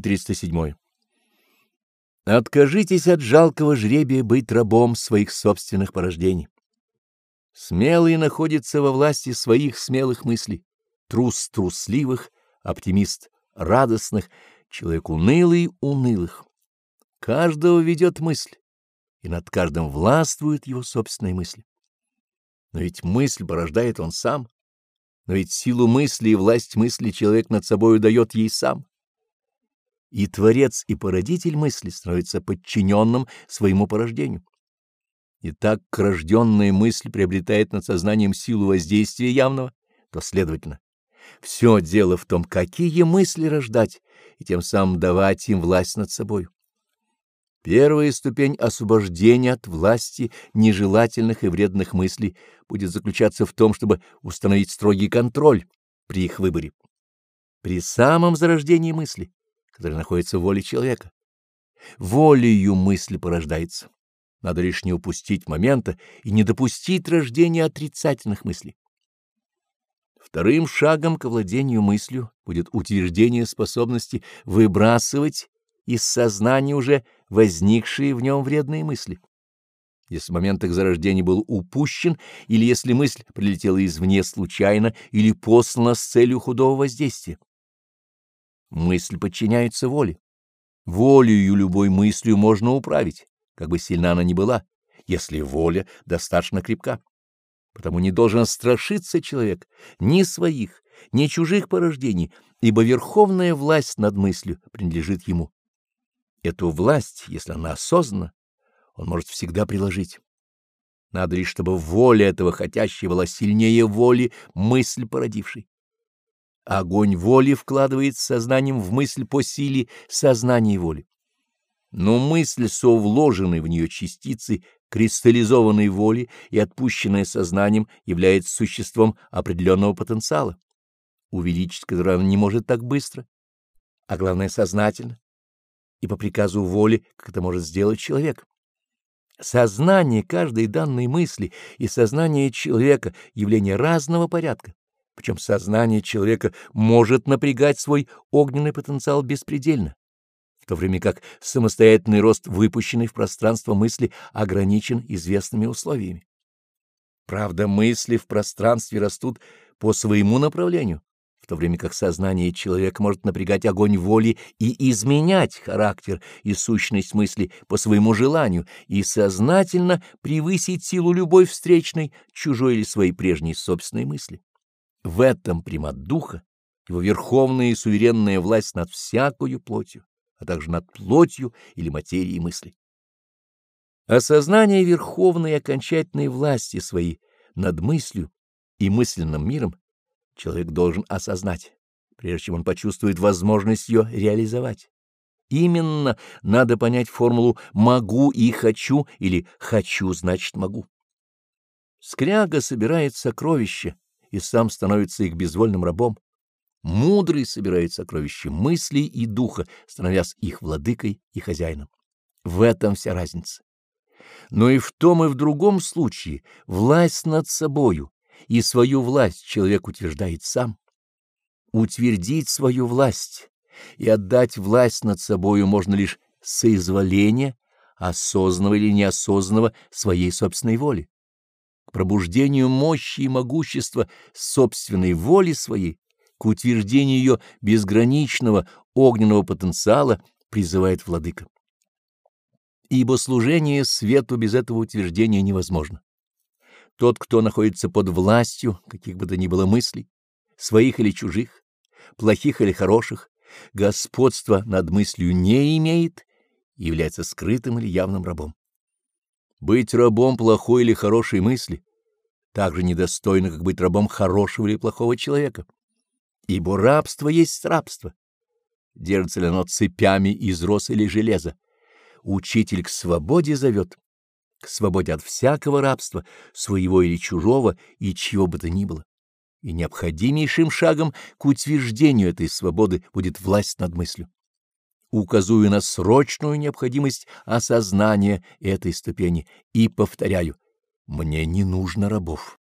407. Откажитесь от жалкого жребия быть рабом своих собственных порождений. Смелый находится во власти своих смелых мыслей, трус трусливых, оптимист радостных, человек унылый унылых. Каждого ведет мысль, и над каждым властвуют его собственные мысли. Но ведь мысль порождает он сам, но ведь силу мысли и власть мысли человек над собою дает ей сам и творец, и породитель мысли становится подчиненным своему порождению. И так рожденная мысль приобретает над сознанием силу воздействия явного, то, следовательно, все дело в том, какие мысли рождать, и тем самым давать им власть над собой. Первая ступень освобождения от власти нежелательных и вредных мыслей будет заключаться в том, чтобы установить строгий контроль при их выборе. При самом зарождении мысли которая находится в воле человека. Волею мысль порождается. Надо лишь не упустить момента и не допустить рождения отрицательных мыслей. Вторым шагом к владению мыслью будет утверждение способности выбрасывать из сознания уже возникшие в нем вредные мысли. Если момент их зарождения был упущен, или если мысль прилетела извне случайно или послана с целью худого воздействия. Мысль подчиняется воле. Волею любой мыслью можно управить, как бы сильна она ни была, если воля достаточно крепка. Потому не должен страшиться человек ни своих, ни чужих порождений, ибо верховная власть над мыслью принадлежит ему. Эту власть, если она осознанна, он может всегда приложить. Надо лишь, чтобы воля этого хотящего была сильнее воли мысль породившей. Огонь воли вкладывает сознанием в мысль по силе сознания и воли. Но мысль со вложенной в нее частицей кристаллизованной воли и отпущенная сознанием является существом определенного потенциала, увеличить который она не может так быстро, а главное сознательно, и по приказу воли, как это может сделать человек. Сознание каждой данной мысли и сознание человека — явление разного порядка. Причем сознание человека может напрягать свой огненный потенциал беспредельно, в то время как самостоятельный рост, выпущенный в пространство мысли, ограничен известными условиями. Правда, мысли в пространстве растут по своему направлению, в то время как сознание человека может напрягать огонь воли и изменять характер и сущность мысли по своему желанию и сознательно превысить силу любой встречной, чужой или своей прежней собственной мысли. В этом примат духа, его верховная и суверенная власть над всякою плотью, а также над плотью или материей мысли. Осознание верховной и окончательной власти своей над мыслью и мысленным миром человек должен осознать, прежде чем он почувствует возможность ее реализовать. Именно надо понять формулу «могу» и «хочу» или «хочу» значит «могу». Скряга собирает сокровища, и сам становится их безвольным рабом. Мудрый собирает сокровища мыслей и духа, становясь их владыкой и хозяином. В этом вся разница. Но и в том, и в другом случае власть над собою и свою власть человек утверждает сам. Утвердить свою власть и отдать власть над собою можно лишь соизволения, осознанного или неосознанного своей собственной воли пробуждению мощи и могущества собственной воли своей, к утверждению ее безграничного огненного потенциала призывает владыка. Ибо служение свету без этого утверждения невозможно. Тот, кто находится под властью каких бы то ни было мыслей, своих или чужих, плохих или хороших, господства над мыслью не имеет является скрытым или явным рабом. Быть рабом плохой или хорошей мысли так же недостойно, как быть рабом хорошего или плохого человека. Ибо рабство есть рабство. Держится ли оно цепями из росы или железа? Учитель к свободе зовет, к свободе от всякого рабства, своего или чужого, и чего бы то ни было. И необходимейшим шагом к утверждению этой свободы будет власть над мыслью указую на срочную необходимость осознания этой ступени и повторяю, мне не нужно рабов.